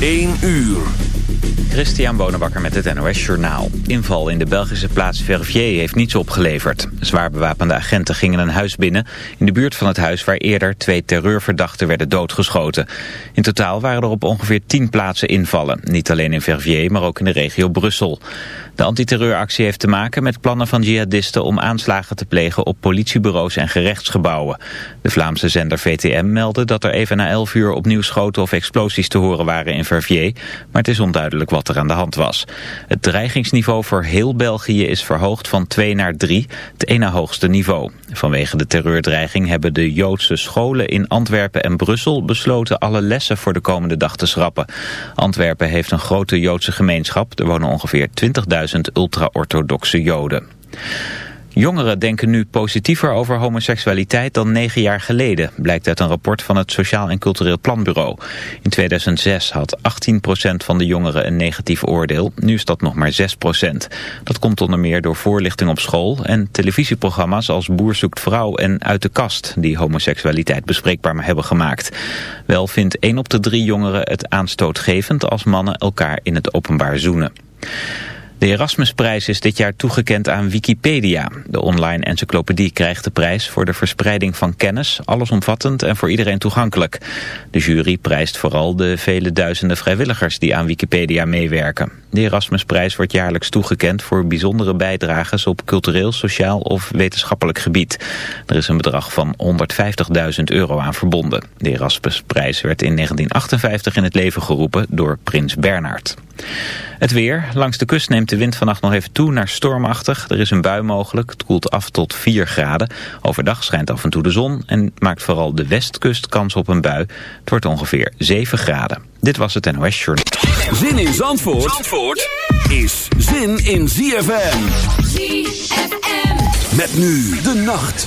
1 uur. Christian Bonenbakker met het NOS Journaal. Inval in de Belgische plaats Verviers heeft niets opgeleverd. Zwaar bewapende agenten gingen een huis binnen... in de buurt van het huis waar eerder twee terreurverdachten werden doodgeschoten. In totaal waren er op ongeveer tien plaatsen invallen. Niet alleen in Verviers, maar ook in de regio Brussel. De antiterreuractie heeft te maken met plannen van jihadisten... om aanslagen te plegen op politiebureaus en gerechtsgebouwen. De Vlaamse zender VTM meldde dat er even na 11 uur opnieuw schoten of explosies te horen waren in Verviers... maar het is onduidelijk wat er aan de hand was. Het dreigingsniveau voor heel België is verhoogd van 2 naar 3, het ene hoogste niveau. Vanwege de terreurdreiging hebben de Joodse scholen in Antwerpen en Brussel besloten alle lessen voor de komende dag te schrappen. Antwerpen heeft een grote Joodse gemeenschap, er wonen ongeveer 20.000 ultra-orthodoxe Joden. Jongeren denken nu positiever over homoseksualiteit dan negen jaar geleden, blijkt uit een rapport van het Sociaal en Cultureel Planbureau. In 2006 had 18% van de jongeren een negatief oordeel, nu is dat nog maar 6%. Dat komt onder meer door voorlichting op school en televisieprogramma's als Boer zoekt vrouw en Uit de kast, die homoseksualiteit bespreekbaar hebben gemaakt. Wel vindt 1 op de 3 jongeren het aanstootgevend als mannen elkaar in het openbaar zoenen. De Erasmusprijs is dit jaar toegekend aan Wikipedia. De online encyclopedie krijgt de prijs voor de verspreiding van kennis, allesomvattend en voor iedereen toegankelijk. De jury prijst vooral de vele duizenden vrijwilligers die aan Wikipedia meewerken. De Erasmusprijs wordt jaarlijks toegekend voor bijzondere bijdrages op cultureel, sociaal of wetenschappelijk gebied. Er is een bedrag van 150.000 euro aan verbonden. De Erasmusprijs werd in 1958 in het leven geroepen door prins Bernhard. Het weer. Langs de kust neemt de wind vannacht nog even toe naar stormachtig. Er is een bui mogelijk. Het koelt af tot 4 graden. Overdag schijnt af en toe de zon en maakt vooral de westkust kans op een bui. Het wordt ongeveer 7 graden. Dit was het NOS Journal. Zin in Zandvoort, Zandvoort is zin in ZFM. ZFM. Met nu de nacht.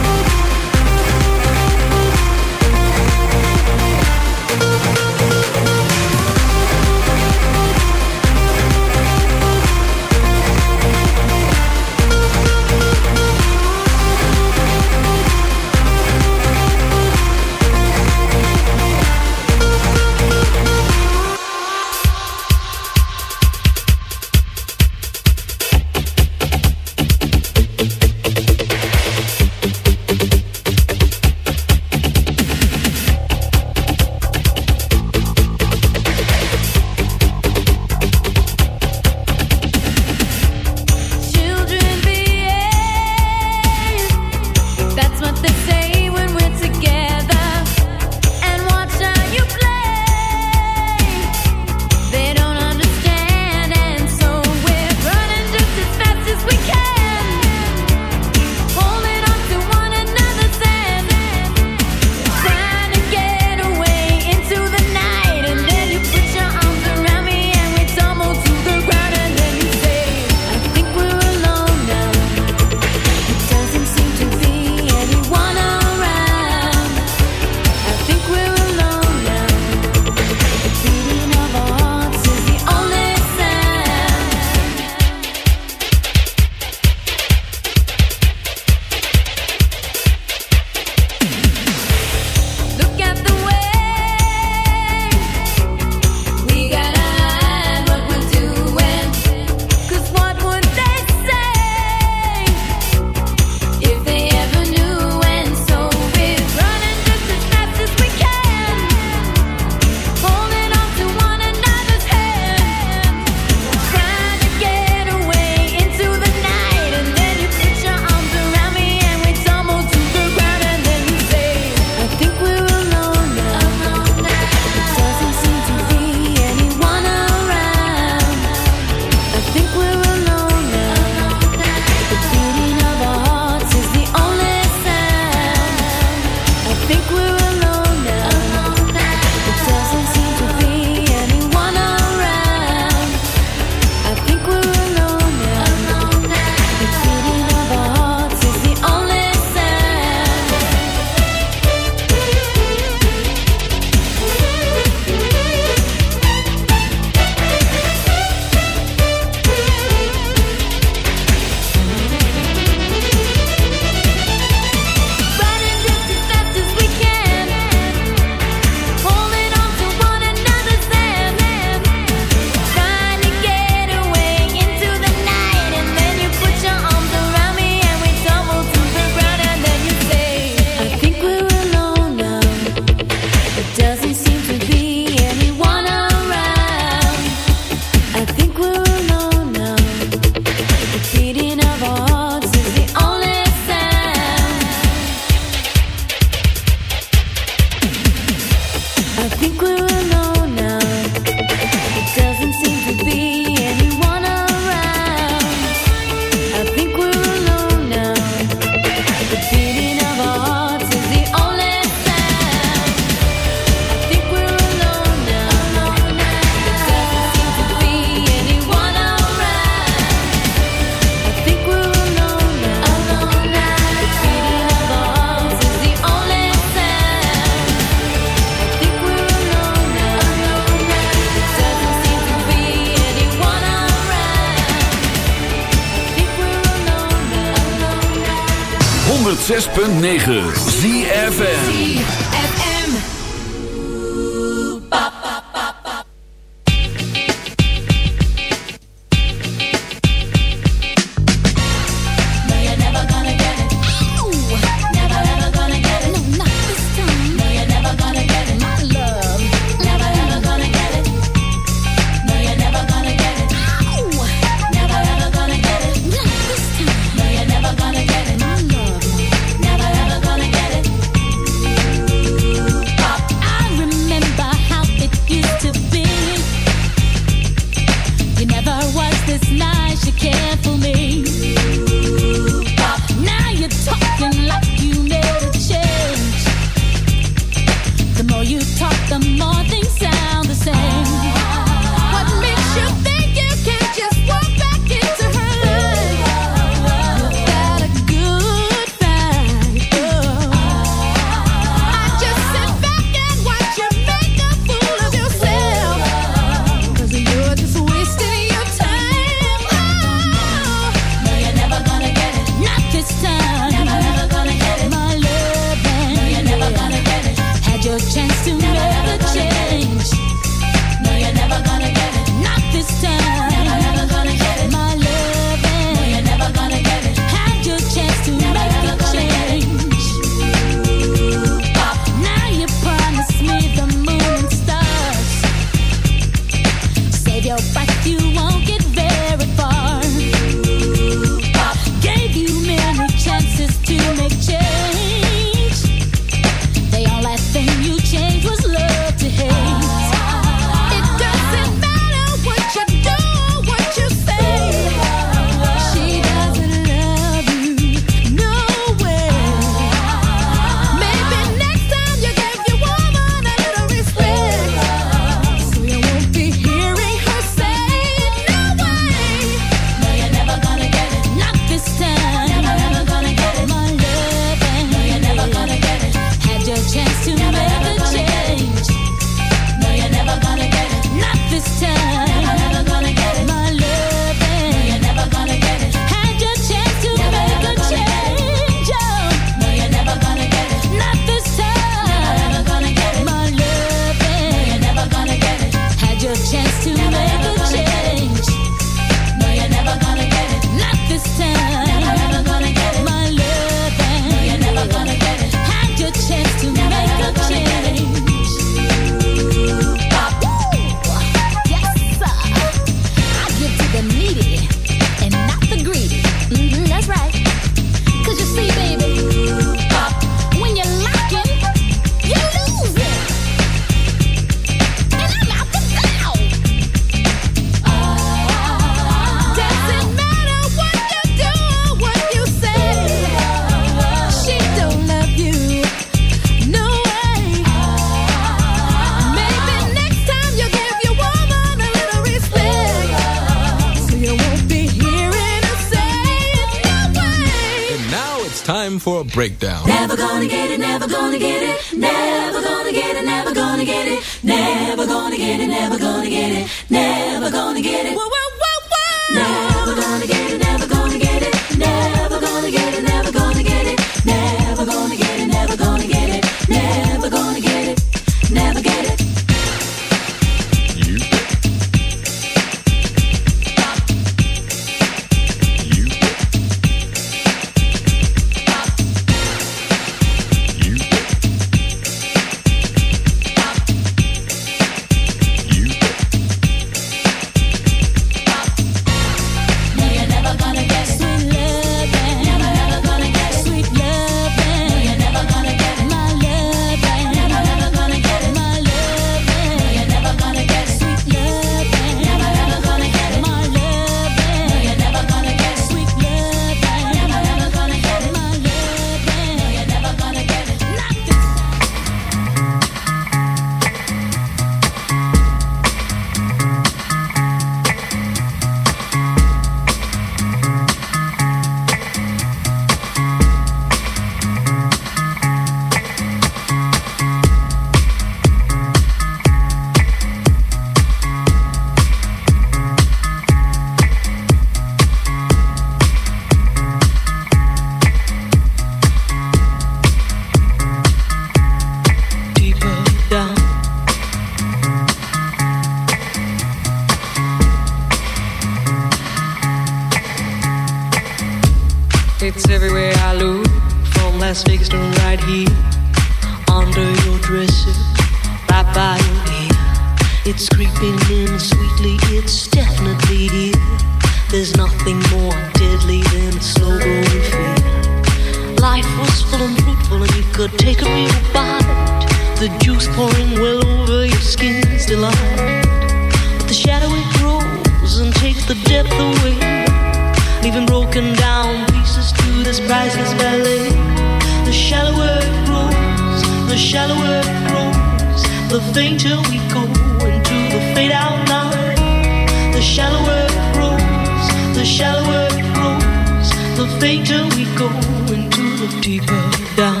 the fainter we go into the fade out line. The shallower it grows, the shallower it grows, the fainter we go into the deeper down.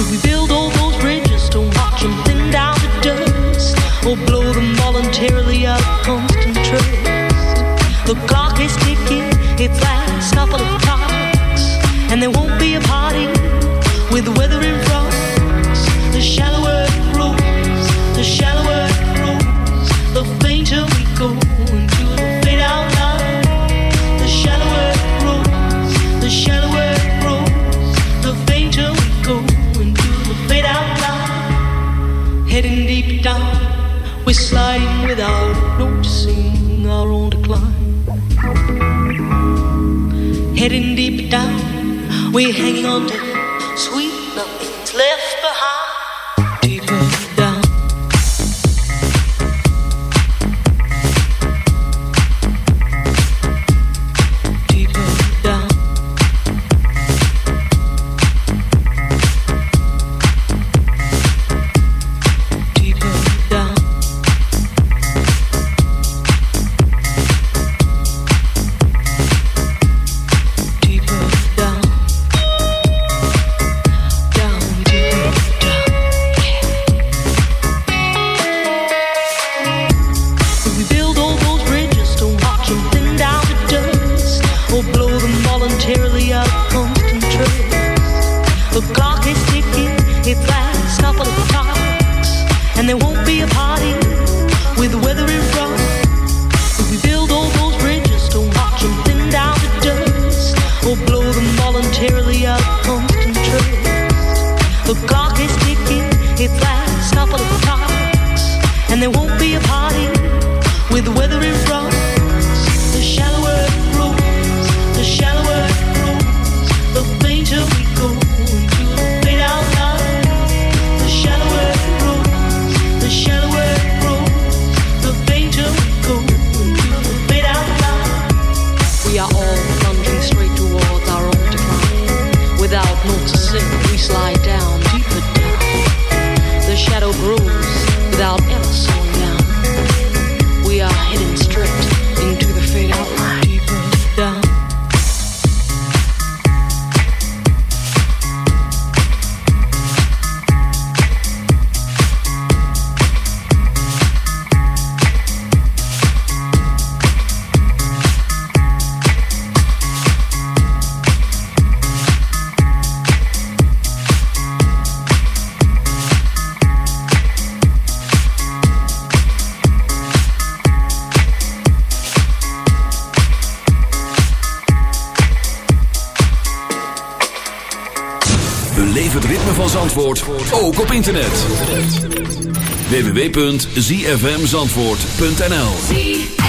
If we build all those bridges, don't watch them thin down to dust or blow them no www.zfmzandvoort.nl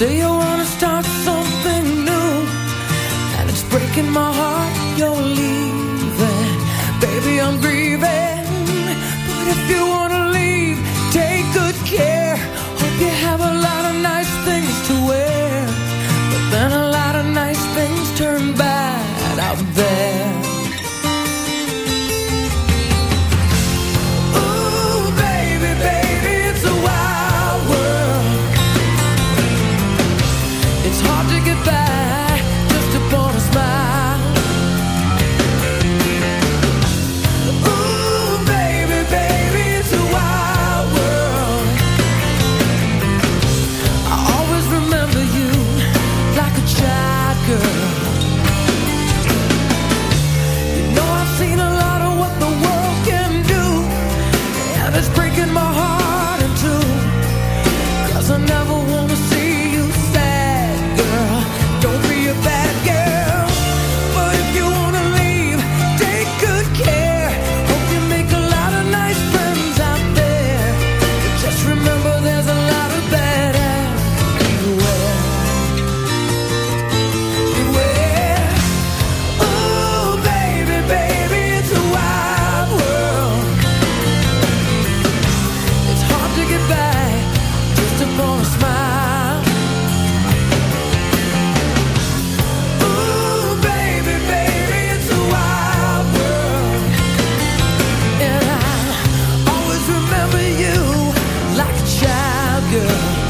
Say you girl.